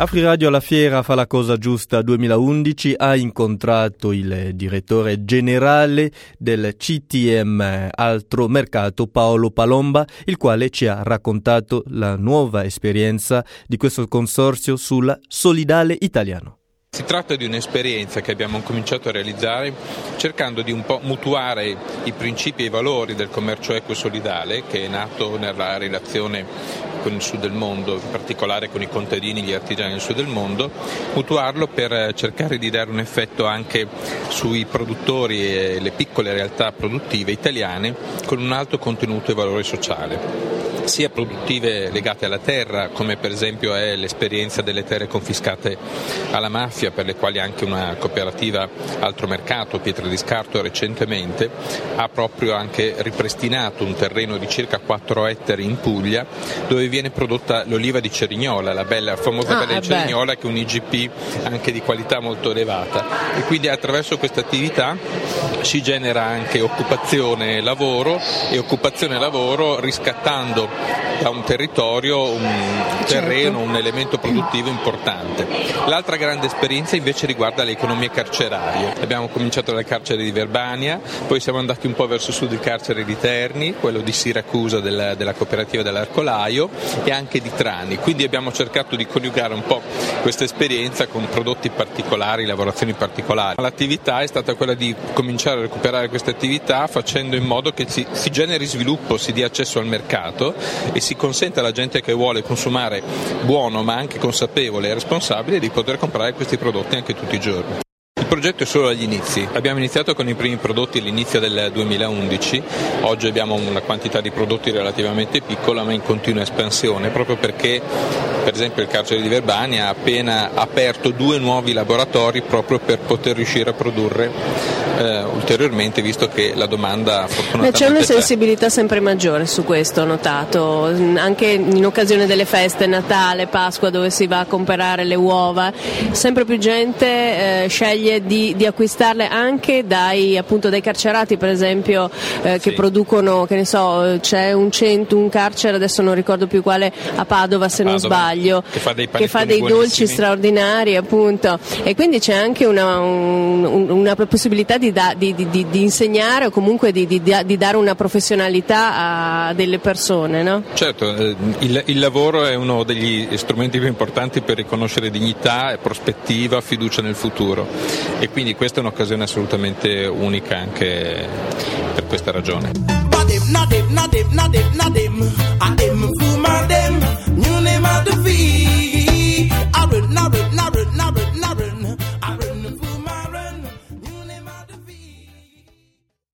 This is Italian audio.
Afriradio alla Fiera fa la cosa giusta 2011 ha incontrato il direttore generale del CTM Altro Mercato Paolo Palomba, il quale ci ha raccontato la nuova esperienza di questo consorzio sul solidale italiano. Si tratta di un'esperienza che abbiamo cominciato a realizzare cercando di un po' mutuare i principi e i valori del commercio equo e solidale che è nato nella relazione con il sud del mondo, in particolare con i contadini e gli artigiani del sud del mondo, mutuarlo per cercare di dare un effetto anche sui produttori e le piccole realtà produttive italiane con un alto contenuto e valore sociale sia produttive legate alla terra, come per esempio è l'esperienza delle terre confiscate alla mafia, per le quali anche una cooperativa Altro Mercato, Pietra di Scarto, recentemente ha proprio anche ripristinato un terreno di circa 4 ettari in Puglia dove viene prodotta l'oliva di Cerignola, la bella, famosa ah, bella di Cerignola che è un IGP anche di qualità molto elevata. E quindi attraverso questa attività si genera anche occupazione e lavoro e occupazione e lavoro riscattando da un territorio, un terreno, un elemento produttivo importante. L'altra grande esperienza invece riguarda le economie carcerarie. Abbiamo cominciato dal carcere di Verbania, poi siamo andati un po' verso sud il carcere di Terni, quello di Siracusa della, della cooperativa dell'Arcolaio e anche di Trani. Quindi abbiamo cercato di coniugare un po' questa esperienza con prodotti particolari, lavorazioni particolari. L'attività è stata quella di cominciare a recuperare queste attività facendo in modo che si, si generi sviluppo, si dia accesso al mercato e si consente alla gente che vuole consumare buono ma anche consapevole e responsabile di poter comprare questi prodotti anche tutti i giorni progetto è solo agli inizi. Abbiamo iniziato con i primi prodotti all'inizio del 2011, oggi abbiamo una quantità di prodotti relativamente piccola ma in continua espansione, proprio perché per esempio il carcere di Verbania ha appena aperto due nuovi laboratori proprio per poter riuscire a produrre eh, ulteriormente visto che la domanda fortunatamente c'è una sensibilità sempre maggiore su questo ho notato anche in occasione delle feste Natale, Pasqua dove si va a comprare le uova sempre più gente eh, sceglie di, di, acquistarle anche dai, appunto, dai carcerati per esempio eh, che sì. producono che ne so c'è un, centro, un carcere adesso non ricordo più quale a Padova se a Padova, non sbaglio che fa dei, che fa dei dolci straordinari appunto e quindi c'è anche una, un, una possibilità di di, da, di, di, di insegnare o comunque di, dare una professionalità a delle persone. No? Certo, eh, il, il, lavoro è uno degli strumenti più importanti per riconoscere dignità, prospettiva, fiducia nel futuro e quindi questa è un'occasione assolutamente unica anche per questa ragione.